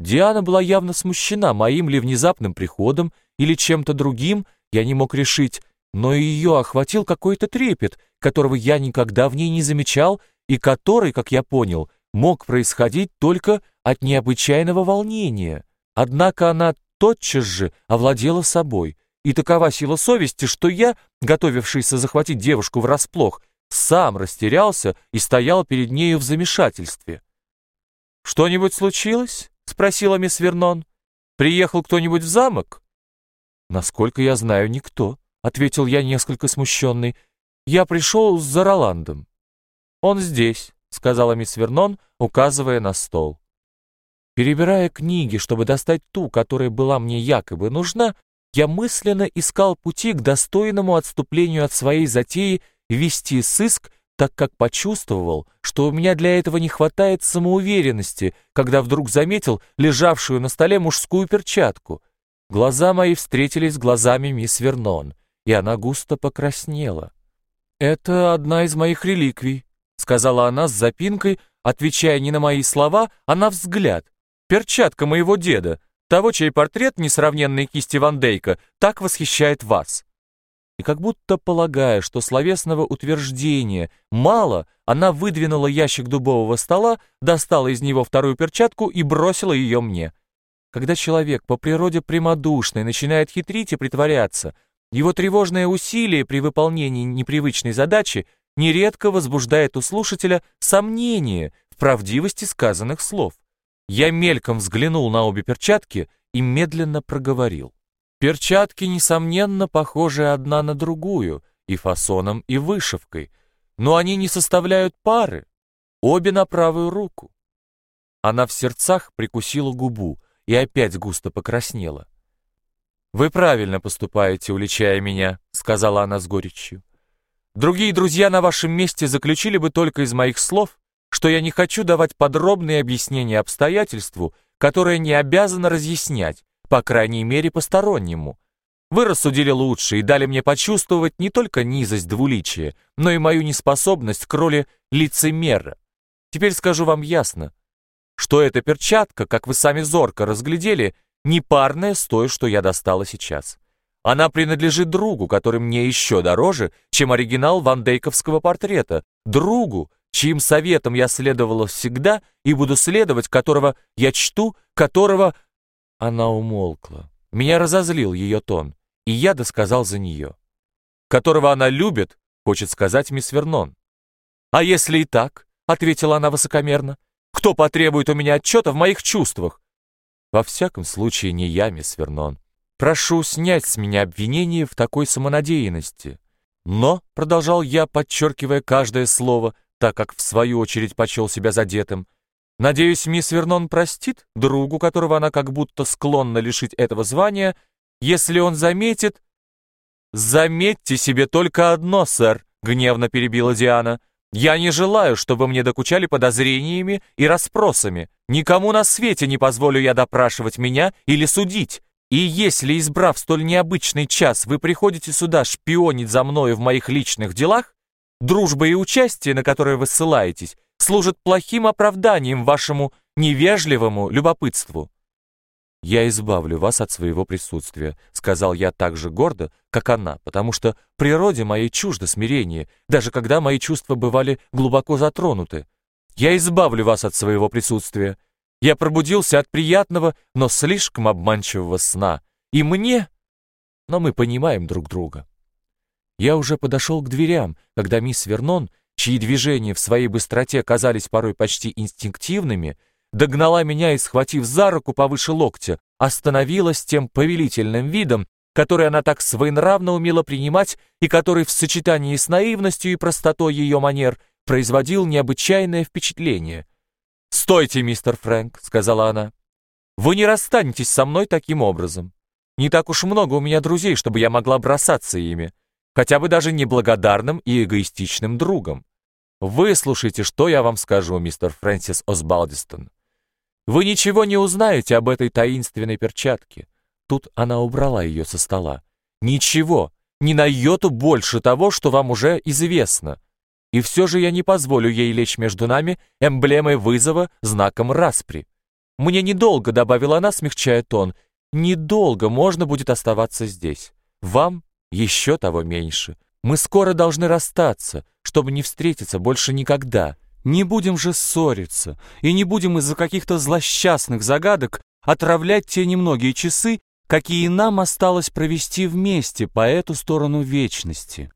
Диана была явно смущена моим ли внезапным приходом или чем-то другим, я не мог решить, но ее охватил какой-то трепет, которого я никогда в ней не замечал и который, как я понял, мог происходить только от необычайного волнения. Однако она тотчас же овладела собой, и такова сила совести, что я, готовившийся захватить девушку врасплох, сам растерялся и стоял перед нею в замешательстве. «Что-нибудь случилось?» — спросила мисс Вернон. «Приехал кто-нибудь в замок?» «Насколько я знаю, никто», — ответил я несколько смущенный. «Я пришел за Роландом». «Он здесь», — сказала мисс Вернон, указывая на стол. Перебирая книги, чтобы достать ту, которая была мне якобы нужна, я мысленно искал пути к достойному отступлению от своей затеи вести сыск, так как почувствовал, что у меня для этого не хватает самоуверенности, когда вдруг заметил лежавшую на столе мужскую перчатку. Глаза мои встретились с глазами мисс Вернон, и она густо покраснела. «Это одна из моих реликвий», — сказала она с запинкой, отвечая не на мои слова, а на взгляд. «Перчатка моего деда, того, чей портрет несравненной кисти Ван Дейка так восхищает вас. И как будто полагая, что словесного утверждения мало, она выдвинула ящик дубового стола, достала из него вторую перчатку и бросила ее мне. Когда человек по природе прямодушный начинает хитрить и притворяться, его тревожное усилие при выполнении непривычной задачи нередко возбуждает у слушателя сомнение в правдивости сказанных слов. Я мельком взглянул на обе перчатки и медленно проговорил. Перчатки, несомненно, похожи одна на другую, и фасоном, и вышивкой, но они не составляют пары, обе на правую руку. Она в сердцах прикусила губу и опять густо покраснела. «Вы правильно поступаете, уличая меня», — сказала она с горечью. «Другие друзья на вашем месте заключили бы только из моих слов, что я не хочу давать подробные объяснения обстоятельству, которое не обязано разъяснять, по крайней мере постороннему. Вы рассудили лучше и дали мне почувствовать не только низость двуличия, но и мою неспособность к роли лицемера. Теперь скажу вам ясно, что эта перчатка, как вы сами зорко разглядели, не парная с той, что я достала сейчас. Она принадлежит другу, который мне еще дороже, чем оригинал вандейковского портрета, другу, чьим советом я следовала всегда и буду следовать, которого я чту, которого...» Она умолкла. Меня разозлил ее тон, и я досказал за нее. «Которого она любит», — хочет сказать мисс Вернон. «А если и так?» — ответила она высокомерно. «Кто потребует у меня отчета в моих чувствах?» «Во всяком случае, не я, мисс Вернон. Прошу снять с меня обвинение в такой самонадеянности». «Но», — продолжал я, подчеркивая каждое слово, так как в свою очередь почел себя задетым. Надеюсь, мисс Вернон простит другу, которого она как будто склонна лишить этого звания, если он заметит... «Заметьте себе только одно, сэр», — гневно перебила Диана. «Я не желаю, чтобы мне докучали подозрениями и расспросами. Никому на свете не позволю я допрашивать меня или судить. И если, избрав столь необычный час, вы приходите сюда шпионить за мною в моих личных делах, Дружба и участие, на которое вы ссылаетесь, служат плохим оправданием вашему невежливому любопытству. «Я избавлю вас от своего присутствия», — сказал я так же гордо, как она, потому что природе моей чуждо смирение, даже когда мои чувства бывали глубоко затронуты. «Я избавлю вас от своего присутствия. Я пробудился от приятного, но слишком обманчивого сна. И мне...» Но мы понимаем друг друга. Я уже подошел к дверям, когда мисс Вернон, чьи движения в своей быстроте казались порой почти инстинктивными, догнала меня и, схватив за руку повыше локтя, остановилась тем повелительным видом, который она так своенравно умела принимать и который в сочетании с наивностью и простотой ее манер производил необычайное впечатление. «Стойте, мистер Фрэнк», — сказала она. «Вы не расстанетесь со мной таким образом. Не так уж много у меня друзей, чтобы я могла бросаться ими хотя бы даже неблагодарным и эгоистичным другом. Выслушайте, что я вам скажу, мистер Фрэнсис Осбалдистон. Вы ничего не узнаете об этой таинственной перчатке. Тут она убрала ее со стола. Ничего, ни на йоту больше того, что вам уже известно. И все же я не позволю ей лечь между нами эмблемой вызова, знаком распри. Мне недолго, добавила она, смягчая тон, недолго можно будет оставаться здесь. Вам еще того меньше. Мы скоро должны расстаться, чтобы не встретиться больше никогда. Не будем же ссориться, и не будем из-за каких-то злосчастных загадок отравлять те немногие часы, какие нам осталось провести вместе по эту сторону вечности.